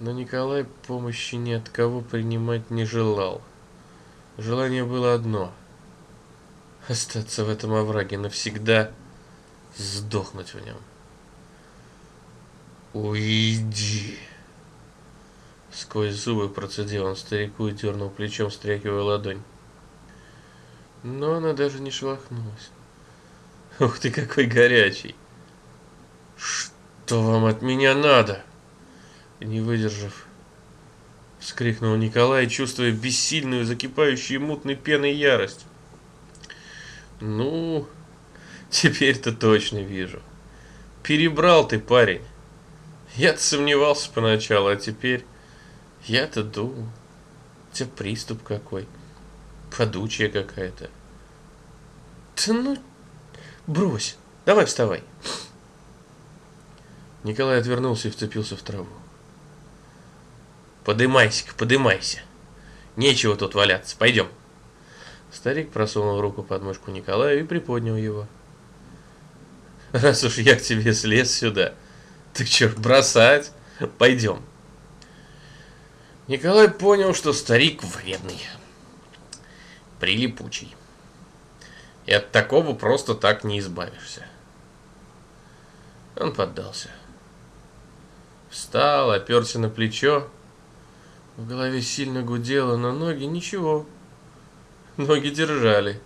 Но Николай помощи ни от кого принимать не желал. Желание было одно — остаться в этом овраге навсегда, сдохнуть в нем. «Уйди!» Сквозь зубы процедил он старику и дернул плечом, стряхивая ладонь. Но она даже не шелохнулась. «Ух ты, какой горячий!» «Что вам от меня надо?» Не выдержав, вскрикнул Николай, чувствуя бессильную, закипающую мутной пеной ярость. «Ну, теперь-то точно вижу. Перебрал ты, парень. Я-то сомневался поначалу, а теперь... Я-то думал, у тебя приступ какой, подучая какая-то. Да ну, брось, давай вставай. Николай отвернулся и вцепился в траву. Подымайся-ка, подымайся. Нечего тут валяться, пойдем. Старик просунул руку под мышку Николая и приподнял его. Раз уж я к тебе слез сюда, так что, бросать? Пойдем. Николай понял, что старик вредный, прилипучий. И от такого просто так не избавишься. Он поддался. Встал, оперся на плечо. В голове сильно гудело, но ноги ничего. Ноги держали.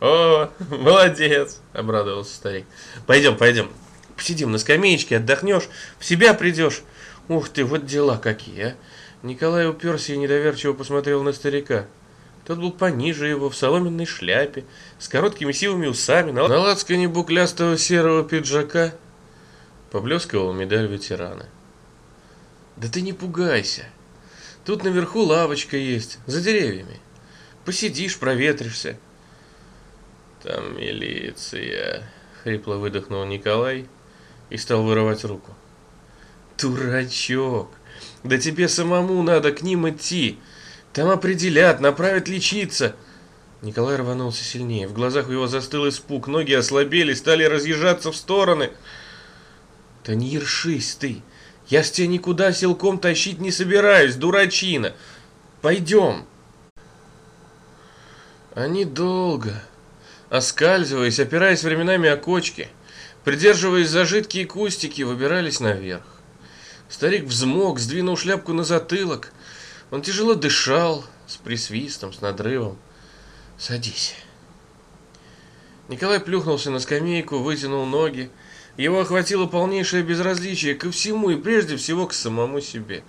«О, молодец!» — обрадовался старик. «Пойдем, пойдем. Посидим на скамеечке, отдохнешь, в себя придешь. Ух ты, вот дела какие, а!» Николай уперся и недоверчиво посмотрел на старика. Тот был пониже его, в соломенной шляпе, с короткими сивыми усами, на лацкане буклястого серого пиджака поблескивала медаль ветерана. «Да ты не пугайся. Тут наверху лавочка есть, за деревьями. Посидишь, проветришься». «Там милиция», — хрипло выдохнул Николай и стал вырывать руку. «Дурачок! Да тебе самому надо к ним идти. Там определят, направят лечиться. Николай рванулся сильнее. В глазах его застыл испуг. Ноги ослабели, стали разъезжаться в стороны. Да не ершись ты. Я ж тебя никуда силком тащить не собираюсь, дурачина. Пойдем. Они долго, оскальзываясь, опираясь временами о кочки, придерживаясь за жидкие кустики, выбирались наверх. Старик взмок, сдвинул шляпку на затылок. Он тяжело дышал, с присвистом, с надрывом. «Садись». Николай плюхнулся на скамейку, вытянул ноги. Его охватило полнейшее безразличие ко всему и прежде всего к самому себе.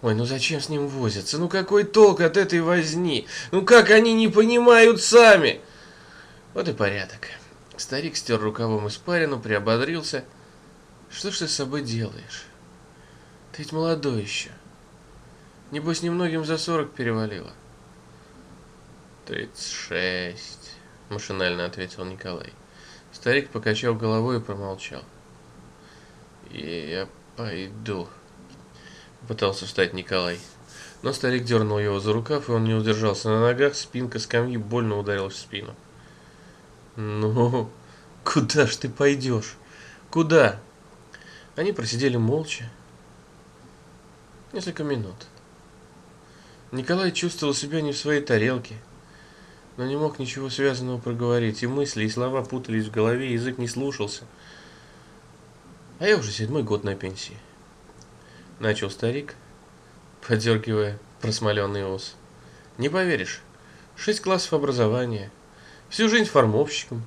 Ой, ну зачем с ним возиться? Ну какой толк от этой возни? Ну как они не понимают сами? Вот и порядок. Старик стер рукавом испарину, приободрился. Что ж ты с собой делаешь? Ты ведь молодой еще. Небось, немногим за сорок перевалило. Тридцать шесть, машинально ответил Николай. Старик покачал головой и промолчал. Я пойду, пытался встать Николай. Но старик дернул его за рукав, и он не удержался на ногах, спинка скамьи больно ударилась в спину. «Ну, куда ж ты пойдешь? Куда?» Они просидели молча, Несколько минут. Николай чувствовал себя не в своей тарелке, но не мог ничего связанного проговорить, и мысли, и слова путались в голове, язык не слушался. А я уже седьмой год на пенсии. Начал старик, подергивая просмоленный ус. Не поверишь, шесть классов образования, всю жизнь формовщиком.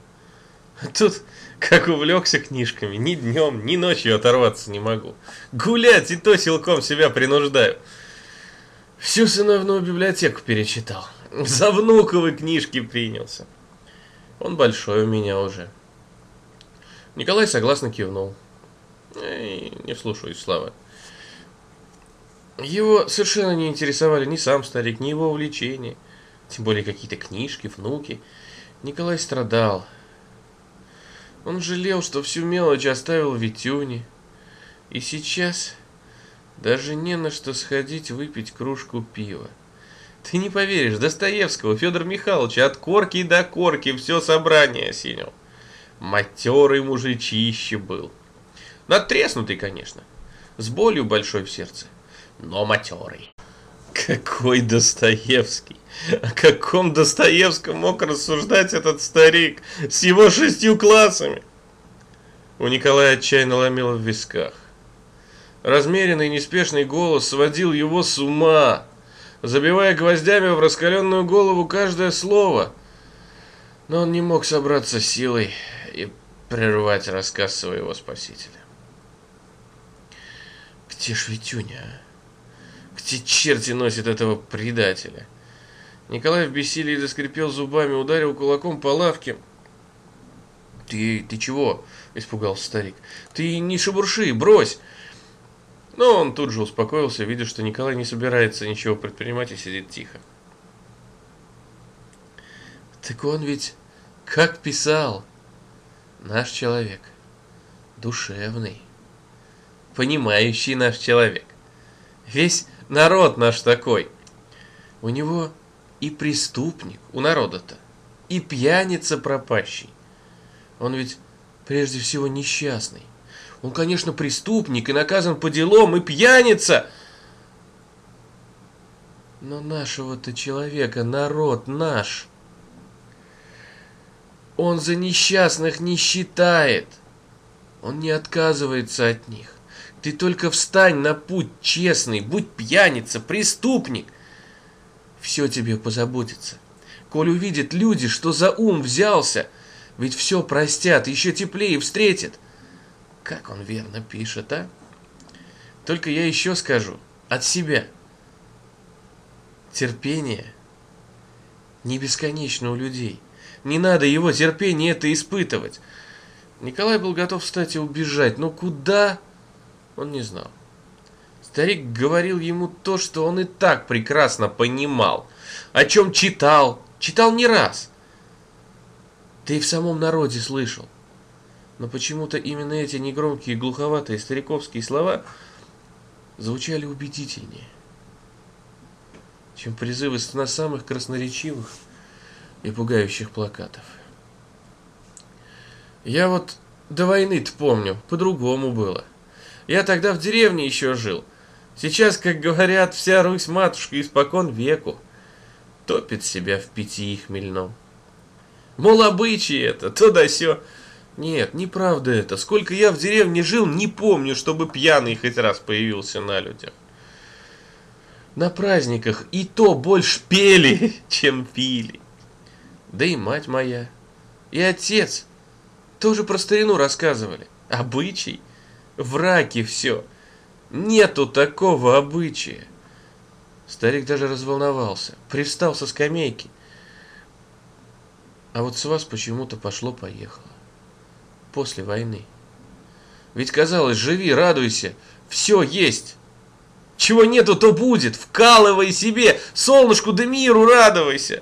А тут как увлекся книжками, ни днем, ни ночью оторваться не могу. Гулять и то силком себя принуждаю. Всю сыновную библиотеку перечитал. За внуковы книжки принялся. Он большой у меня уже. Николай согласно кивнул. Эй, не вслушаюсь, Слава. Его совершенно не интересовали ни сам старик, ни его увлечения. Тем более какие-то книжки, внуки. Николай страдал. Он жалел, что всю мелочь оставил в Витюне. И сейчас даже не на что сходить выпить кружку пива. Ты не поверишь, Достоевского, Федор Михайлович, от корки до корки все собрание осенил. Матерый мужичище был. Надтреснутый, конечно, с болью большой в сердце. но матерый. Какой Достоевский? О каком Достоевском мог рассуждать этот старик с его шестью классами? У Николая отчаянно ломило в висках. Размеренный неспешный голос сводил его с ума, забивая гвоздями в раскаленную голову каждое слово. Но он не мог собраться силой и прервать рассказ своего спасителя. Где ж Витюня, а? Где черти носит этого предателя? Николай в бессилии заскрипел зубами, ударил кулаком по лавке. «Ты, ты чего?» – испугался старик. «Ты не шебурши, брось!» Но он тут же успокоился, видя, что Николай не собирается ничего предпринимать и сидит тихо. Так он ведь как писал. Наш человек. Душевный. Понимающий наш человек. Весь народ наш такой. У него и преступник, у народа-то, и пьяница пропащий. Он ведь прежде всего несчастный. Он, конечно, преступник и наказан по делам, и пьяница. Но нашего-то человека народ наш. Он за несчастных не считает. Он не отказывается от них. Ты только встань на путь честный, будь пьяница, преступник. Все тебе позаботится. Коль увидят люди, что за ум взялся, ведь все простят, еще теплее встретят. Как он верно пишет, а? Только я еще скажу от себя. Терпение не бесконечно у людей. Не надо его терпение это испытывать. Николай был готов встать и убежать, но куда, он не знал. Старик говорил ему то, что он и так прекрасно понимал, о чем читал, читал не раз. Ты и в самом народе слышал. Но почему-то именно эти негромкие, глуховатые стариковские слова звучали убедительнее, чем призывы на самых красноречивых и пугающих плакатов. Я вот до войны-то помню, по-другому было. Я тогда в деревне еще жил. Сейчас, как говорят, вся Русь-матушка испокон веку топит себя в питьи хмельном. Мол, обычаи это, то да сё. Нет, неправда это. Сколько я в деревне жил, не помню, чтобы пьяный хоть раз появился на людях. На праздниках и то больше пели, чем пили. Да и мать моя, и отец тоже про старину рассказывали. Обычай, враки все. Нету такого обычая. Старик даже разволновался, привстал со скамейки. А вот с вас почему-то пошло-поехало после войны. Ведь казалось, живи, радуйся, все есть. Чего нету, то будет. Вкалывай себе, солнышку да миру радуйся.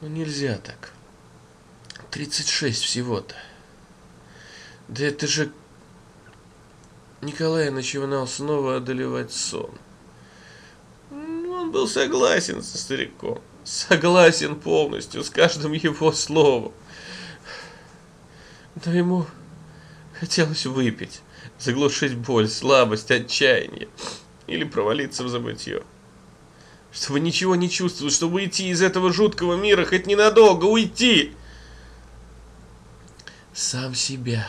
Ну нельзя так. 36 всего-то. Да это же... Николай начинал снова одолевать сон. Он был согласен со стариком. Согласен полностью с каждым его словом но ему хотелось выпить, заглушить боль, слабость, отчаяние или провалиться в забытье. Чтобы ничего не чувствовать, чтобы уйти из этого жуткого мира, хоть ненадолго уйти. Сам себя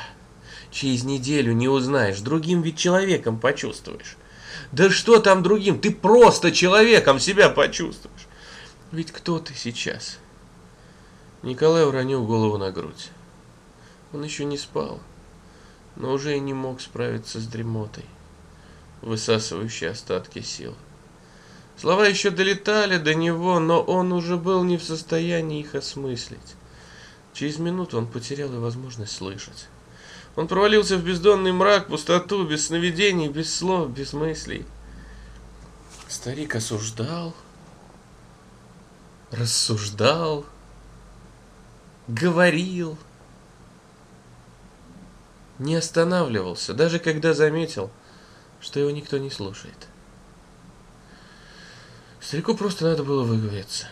через неделю не узнаешь, другим ведь человеком почувствуешь. Да что там другим, ты просто человеком себя почувствуешь. Ведь кто ты сейчас? Николай уронил голову на грудь. Он еще не спал, но уже и не мог справиться с дремотой, высасывающей остатки сил. Слова еще долетали до него, но он уже был не в состоянии их осмыслить. Через минуту он потерял и возможность слышать. Он провалился в бездонный мрак, пустоту, без сновидений, без слов, без мыслей. Старик осуждал, рассуждал, говорил – не останавливался, даже когда заметил, что его никто не слушает. Старику просто надо было выговориться.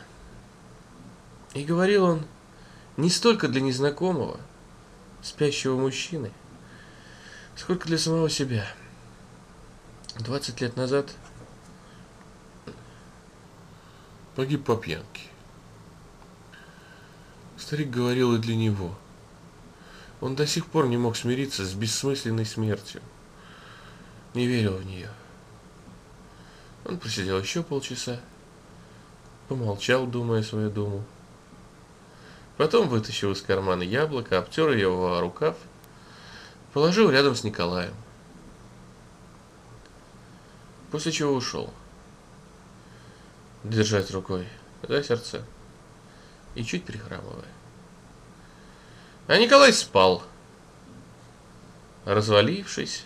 И говорил он не столько для незнакомого, спящего мужчины, сколько для самого себя. 20 лет назад погиб по пьянке. Старик говорил и для него. Он до сих пор не мог смириться с бессмысленной смертью. Не верил в нее. Он просидел еще полчаса, помолчал, думая свою думу. Потом вытащил из кармана яблоко, обтер его рукав, положил рядом с Николаем. После чего ушел. Держать рукой за сердце и чуть прихрамывая. А Николай спал, развалившись,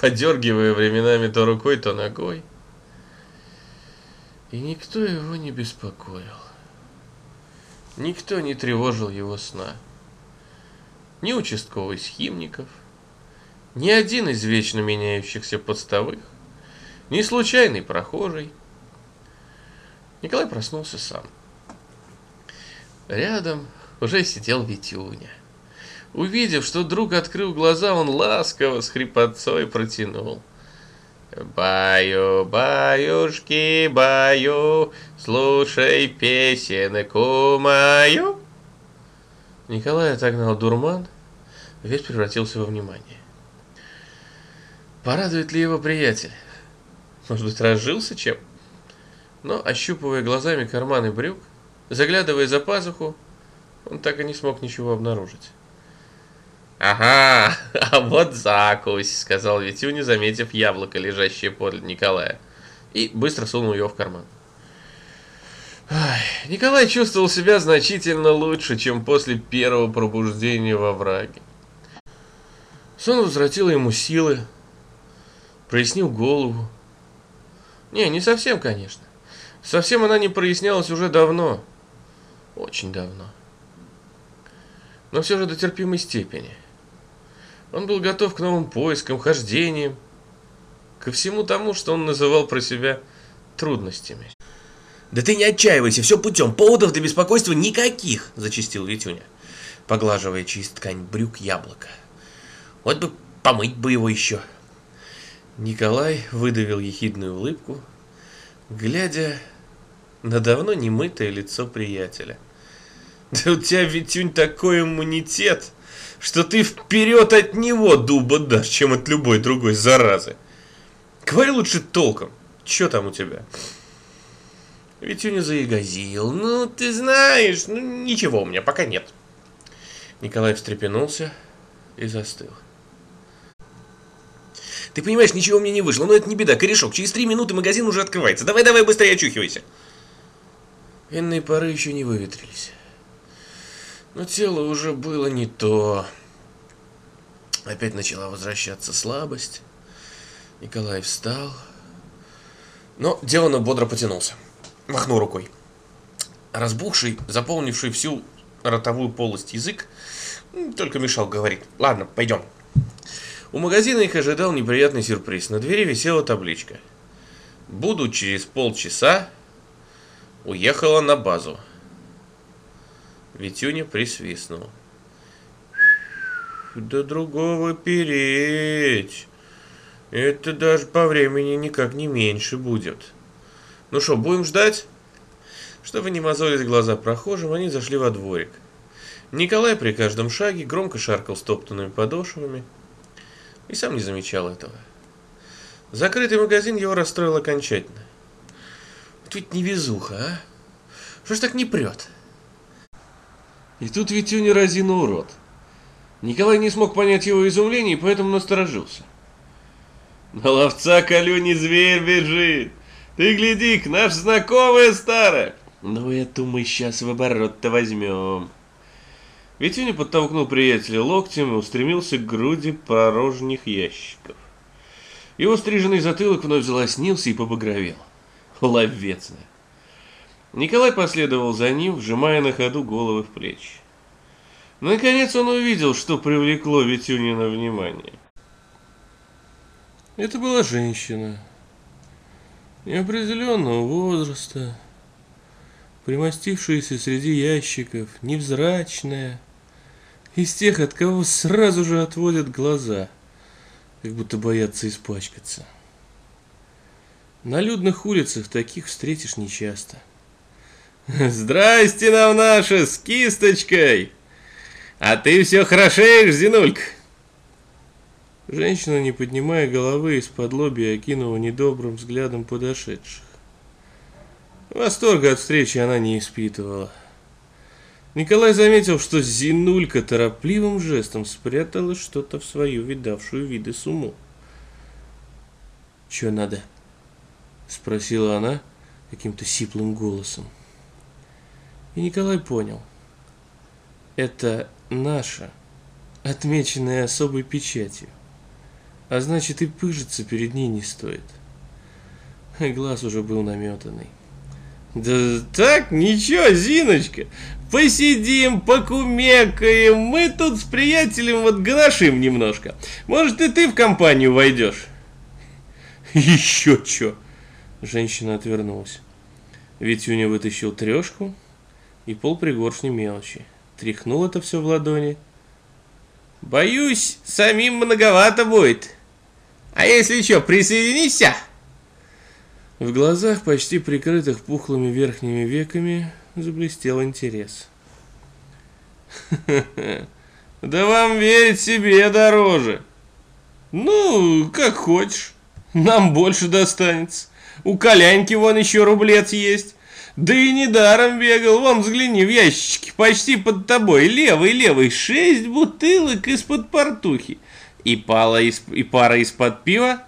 подергивая временами то рукой, то ногой. И никто его не беспокоил. Никто не тревожил его сна. Ни участковый схимников, ни один из вечно меняющихся подставых, ни случайный прохожий. Николай проснулся сам. Рядом уже сидел Витюня. Увидев, что друг открыл глаза, он ласково с хрипотцой протянул. Баю, баюшки, баю, слушай песенку мою. Николай отогнал дурман, весь превратился во внимание. Порадует ли его приятель? Может быть, разжился чем? Но, ощупывая глазами карманы брюк, заглядывая за пазуху, он так и не смог ничего обнаружить. «Ага, а вот закусь», — сказал Витюня, заметив яблоко, лежащее подле Николая, и быстро сунул его в карман. Ай, Николай чувствовал себя значительно лучше, чем после первого пробуждения во враге. Сон возвратил ему силы, прояснил голову. Не, не совсем, конечно. Совсем она не прояснялась уже давно. Очень давно. Но все же до терпимой степени. Он был готов к новым поискам, хождениям, ко всему тому, что он называл про себя трудностями. «Да ты не отчаивайся, все путем, поводов для беспокойства никаких!» – зачистил Витюня, поглаживая через ткань брюк яблоко. «Вот бы помыть бы его еще!» Николай выдавил ехидную улыбку, глядя на давно немытое лицо приятеля. «Да у тебя, Витюнь, такой иммунитет!» что ты вперед от него дуба дашь, чем от любой другой заразы. Говори лучше толком. Что там у тебя? Витюня заягозил. Ну, ты знаешь, ну ничего у меня пока нет. Николай встрепенулся и застыл. Ты понимаешь, ничего мне не вышло, но это не беда, корешок. Через три минуты магазин уже открывается. Давай, давай, быстрее очухивайся. Винные пары еще не выветрились. Но тело уже было не то. Опять начала возвращаться слабость. Николай встал. Но делано бодро потянулся. Махнул рукой. Разбухший, заполнивший всю ротовую полость язык, только мешал говорить. Ладно, пойдем. У магазина их ожидал неприятный сюрприз. На двери висела табличка. Буду через полчаса. Уехала на базу. Витюня присвистнул. До другого переть. Это даже по времени никак не меньше будет. Ну что, будем ждать? Чтобы не мозолить глаза прохожим, они зашли во дворик. Николай при каждом шаге громко шаркал стоптанными подошвами и сам не замечал этого. Закрытый магазин его расстроил окончательно. Вот ведь невезуха, а? Что ж так не прет? И тут Витюня разинул рот. Николай не смог понять его изумление, поэтому насторожился. На ловца колюни зверь бежит. Ты гляди, наш знакомая старая. Ну, эту мы сейчас в оборот-то возьмем. Витюня подтолкнул приятеля локтем и устремился к груди порожних ящиков. Его стриженный затылок вновь залоснился и побагровел. Ловец, Николай последовал за ним, вжимая на ходу головы в плечи. Наконец он увидел, что привлекло Витюнина внимание. Это была женщина неопределенного возраста, примостившаяся среди ящиков, невзрачная, из тех, от кого сразу же отводят глаза, как будто боятся испачкаться. На людных улицах таких встретишь нечасто. «Здрасте нам наша с кисточкой! А ты все хорошеешь, Зинулька!» Женщина, не поднимая головы из-под лоби, окинула недобрым взглядом подошедших. Восторга от встречи она не испытывала. Николай заметил, что Зинулька торопливым жестом спрятала что-то в свою видавшую виды сумму. «Чё надо?» — спросила она каким-то сиплым голосом. И Николай понял. Это наша, отмеченная особой печатью. А значит и пыжиться перед ней не стоит. Глаз уже был наметанный. Да так, ничего, Зиночка, посидим, покумекаем, мы тут с приятелем вот гоношим немножко. Может и ты в компанию войдешь? Еще что? Женщина отвернулась. Витюня вытащил трешку и пол пригоршни мелочи. Тряхнул это все в ладони. Боюсь, самим многовато будет. А если что, присоединишься? В глазах, почти прикрытых пухлыми верхними веками, заблестел интерес. Да вам верить себе дороже. Ну, как хочешь. Нам больше достанется. У Коляньки вон еще рублец есть. Да и недаром бегал. Вон, взгляни, в ящичке почти под тобой. Левый, левый. Шесть бутылок из-под портухи. И, пала из, и пара из-под пива.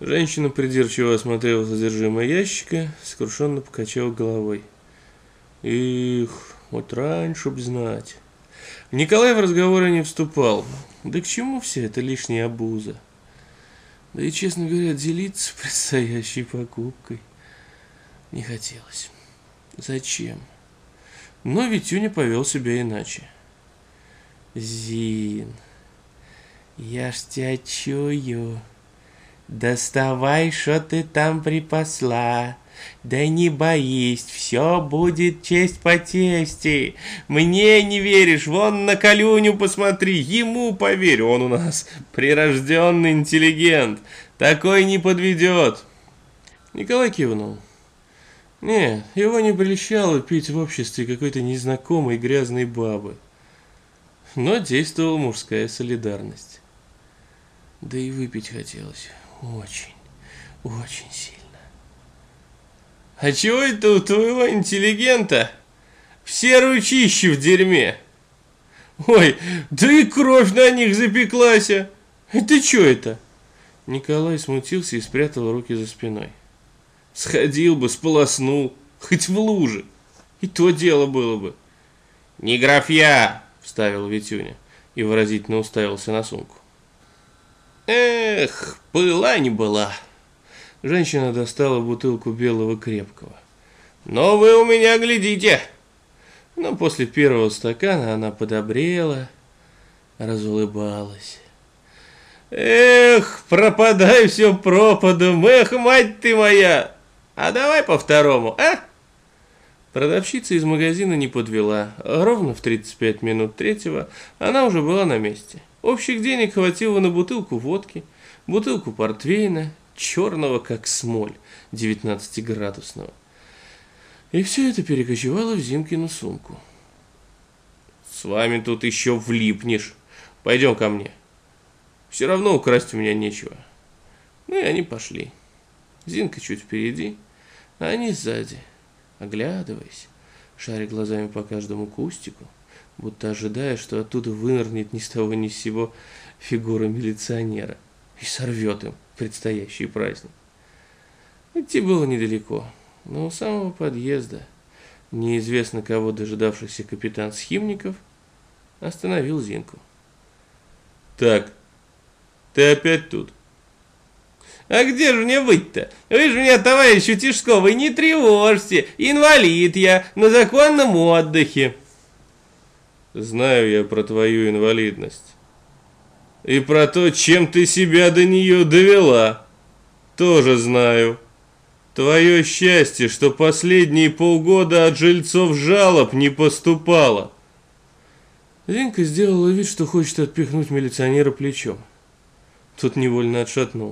Женщина придирчиво осмотрела содержимое ящика, скрушенно покачала головой. Их, вот раньше б знать. Николай в разговоры не вступал. Да к чему все это лишняя обуза? Да и, честно говоря, делиться предстоящей покупкой не хотелось. Зачем? Но Витюня повел себя иначе. Зин, я ж тебя чую. Доставай, что ты там припасла. Да не боись, все будет честь по тесте. Мне не веришь, вон на Калюню посмотри, ему поверь, он у нас прирожденный интеллигент, такой не подведет. Николай кивнул. Нет, его не прельщало пить в обществе какой-то незнакомой грязной бабы. Но действовала мужская солидарность. Да и выпить хотелось. Очень, очень сильно. А чего это у твоего интеллигента все ручищи в дерьме? Ой, да и кровь на них запеклась. Это что это? Николай смутился и спрятал руки за спиной. Сходил бы, сполоснул, хоть в луже. И то дело было бы. Не графья, вставил Витюня и выразительно уставился на сумку. Эх, была не была. Женщина достала бутылку белого крепкого. Но вы у меня глядите. Но после первого стакана она подобрела, разулыбалась. Эх, пропадай все пропадом, эх, мать ты моя! А давай по второму, а? Продавщица из магазина не подвела. Ровно в 35 минут третьего она уже была на месте. Общих денег хватило на бутылку водки, бутылку портвейна, черного как смоль, 19-градусного. И все это перекочевало в Зинкину сумку. «С вами тут еще влипнешь. Пойдем ко мне. Все равно украсть у меня нечего». Ну и они пошли. Зинка чуть впереди, а они сзади, оглядываясь, шаря глазами по каждому кустику, будто ожидая, что оттуда вынырнет ни с того ни с сего фигура милиционера и сорвет им предстоящий праздник. Идти было недалеко, но у самого подъезда неизвестно кого дожидавшийся капитан Схимников остановил Зинку. «Так, ты опять тут?» «А где же мне быть-то? Вы же меня, товарищ Утишковый, не тревожьте, инвалид я, на законном отдыхе». Знаю я про твою инвалидность. И про то, чем ты себя до нее довела. Тоже знаю. Твое счастье, что последние полгода от жильцов жалоб не поступало. Зинка сделала вид, что хочет отпихнуть милиционера плечом. Тот невольно отшатнулся.